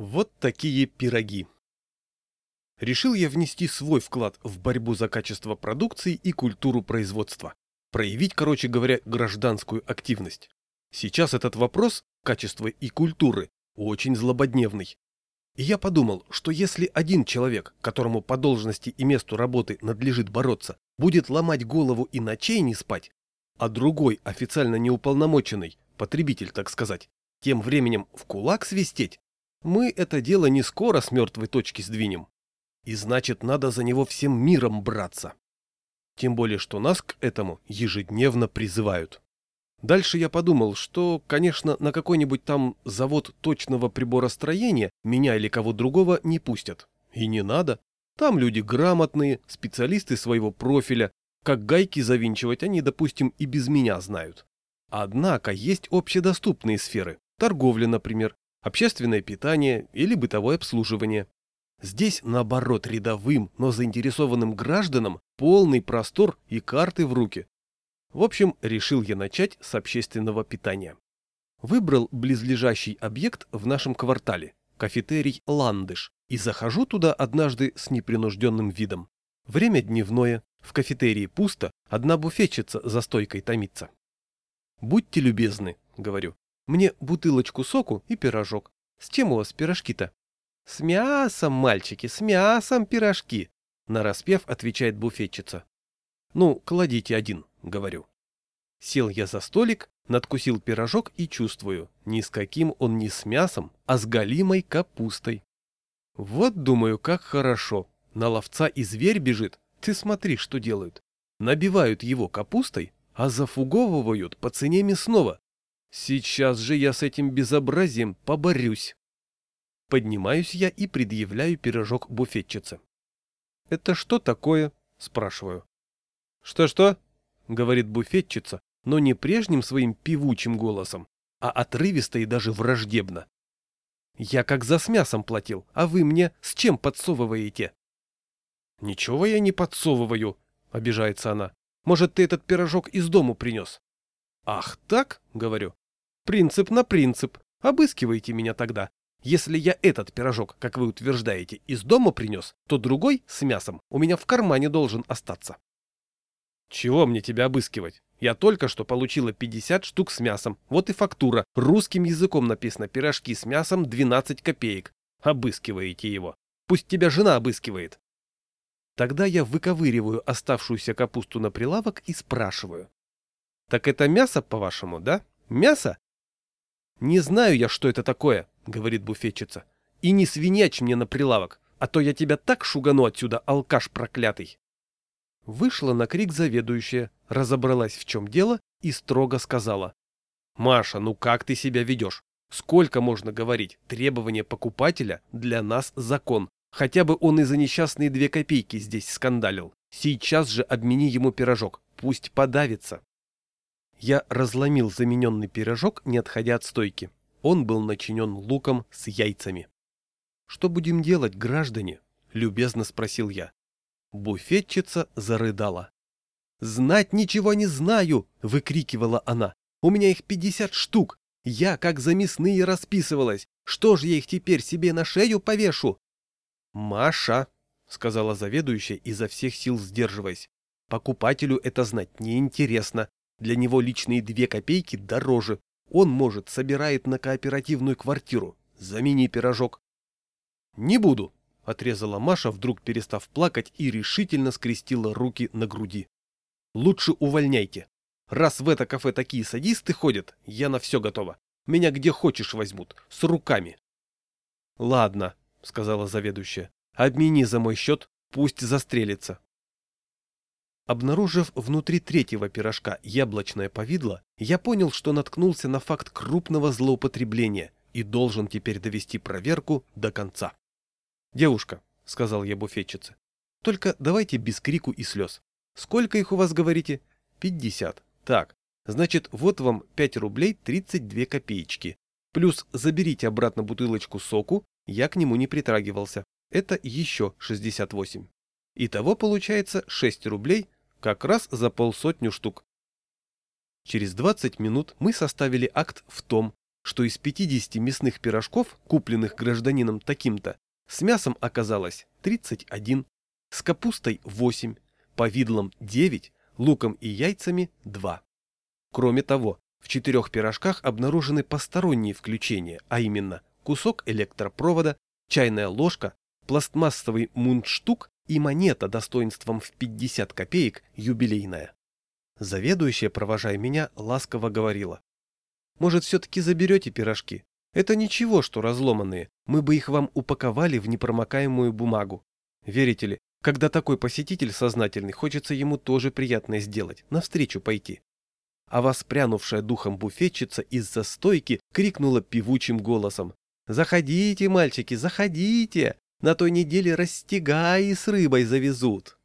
Вот такие пироги. Решил я внести свой вклад в борьбу за качество продукции и культуру производства. Проявить, короче говоря, гражданскую активность. Сейчас этот вопрос, качества и культуры, очень злободневный. И я подумал, что если один человек, которому по должности и месту работы надлежит бороться, будет ломать голову и ночей не спать, а другой, официально неуполномоченный, потребитель, так сказать, тем временем в кулак свистеть, мы это дело не скоро с мертвой точки сдвинем. И значит, надо за него всем миром браться. Тем более, что нас к этому ежедневно призывают. Дальше я подумал, что, конечно, на какой-нибудь там завод точного приборостроения меня или кого другого не пустят. И не надо. Там люди грамотные, специалисты своего профиля. Как гайки завинчивать они, допустим, и без меня знают. Однако есть общедоступные сферы. Торговля, например, общественное питание или бытовое обслуживание. Здесь, наоборот, рядовым, но заинтересованным гражданам полный простор и карты в руки. В общем, решил я начать с общественного питания. Выбрал близлежащий объект в нашем квартале, кафетерий «Ландыш», и захожу туда однажды с непринужденным видом. Время дневное, в кафетерии пусто, одна буфетчица за стойкой томится. «Будьте любезны», — говорю, мне бутылочку соку и пирожок. С чем у вас пирожки-то? С мясом, мальчики, с мясом пирожки, нараспев отвечает буфетчица. Ну, кладите один, говорю. Сел я за столик, надкусил пирожок и чувствую, ни с каким он не с мясом, а с галимой капустой. Вот, думаю, как хорошо. На ловца и зверь бежит. Ты смотри, что делают. Набивают его капустой, а зафуговывают по цене мясного, Сейчас же я с этим безобразием поборюсь. Поднимаюсь я и предъявляю пирожок буфетчице. «Это что такое?» – спрашиваю. «Что-что?» – говорит буфетчица, но не прежним своим певучим голосом, а отрывисто и даже враждебно. «Я как за с мясом платил, а вы мне с чем подсовываете?» «Ничего я не подсовываю», — обижается она. «Может, ты этот пирожок из дому принес?» «Ах так?» — говорю. Принцип на принцип. Обыскивайте меня тогда. Если я этот пирожок, как вы утверждаете, из дома принес, то другой с мясом у меня в кармане должен остаться. Чего мне тебя обыскивать? Я только что получила 50 штук с мясом. Вот и фактура. Русским языком написано «пирожки с мясом 12 копеек». Обыскиваете его. Пусть тебя жена обыскивает. Тогда я выковыриваю оставшуюся капусту на прилавок и спрашиваю. Так это мясо, по-вашему, да? Мясо? «Не знаю я, что это такое», — говорит буфетчица. «И не свинячь мне на прилавок, а то я тебя так шугану отсюда, алкаш проклятый». Вышла на крик заведующая, разобралась в чем дело и строго сказала. «Маша, ну как ты себя ведешь? Сколько можно говорить? Требование покупателя для нас закон. Хотя бы он и за несчастные две копейки здесь скандалил. Сейчас же обмени ему пирожок, пусть подавится». Я разломил замененный пирожок, не отходя от стойки. Он был начинен луком с яйцами. «Что будем делать, граждане?» — любезно спросил я. Буфетчица зарыдала. «Знать ничего не знаю!» — выкрикивала она. «У меня их пятьдесят штук! Я как за мясные расписывалась! Что ж я их теперь себе на шею повешу?» «Маша!» — сказала заведующая, изо всех сил сдерживаясь. «Покупателю это знать неинтересно. Для него личные две копейки дороже. Он, может, собирает на кооперативную квартиру. Замени пирожок. «Не буду», — отрезала Маша, вдруг перестав плакать и решительно скрестила руки на груди. «Лучше увольняйте. Раз в это кафе такие садисты ходят, я на все готова. Меня где хочешь возьмут, с руками». «Ладно», — сказала заведующая, — «обмени за мой счет, пусть застрелится». Обнаружив внутри третьего пирожка яблочное повидло, я понял, что наткнулся на факт крупного злоупотребления и должен теперь довести проверку до конца. «Девушка», — сказал я буфетчице, — «только давайте без крику и слез. Сколько их у вас, говорите?» «Пятьдесят. Так, значит, вот вам пять рублей тридцать две копеечки. Плюс заберите обратно бутылочку соку, я к нему не притрагивался. Это еще шестьдесят восемь. Итого получается шесть рублей как раз за полсотню штук. Через 20 минут мы составили акт в том, что из 50 мясных пирожков, купленных гражданином таким-то, с мясом оказалось 31, с капустой 8, повидлом 9, луком и яйцами 2. Кроме того, в четырех пирожках обнаружены посторонние включения, а именно кусок электропровода, чайная ложка, пластмассовый мундштук и монета достоинством в 50 копеек юбилейная. Заведующая, провожая меня, ласково говорила. «Может, все-таки заберете пирожки? Это ничего, что разломанные, мы бы их вам упаковали в непромокаемую бумагу. Верите ли, когда такой посетитель сознательный, хочется ему тоже приятное сделать, навстречу пойти». А воспрянувшая духом буфетчица из-за стойки крикнула певучим голосом. «Заходите, мальчики, заходите! На той неделе растягаи с рыбой завезут!»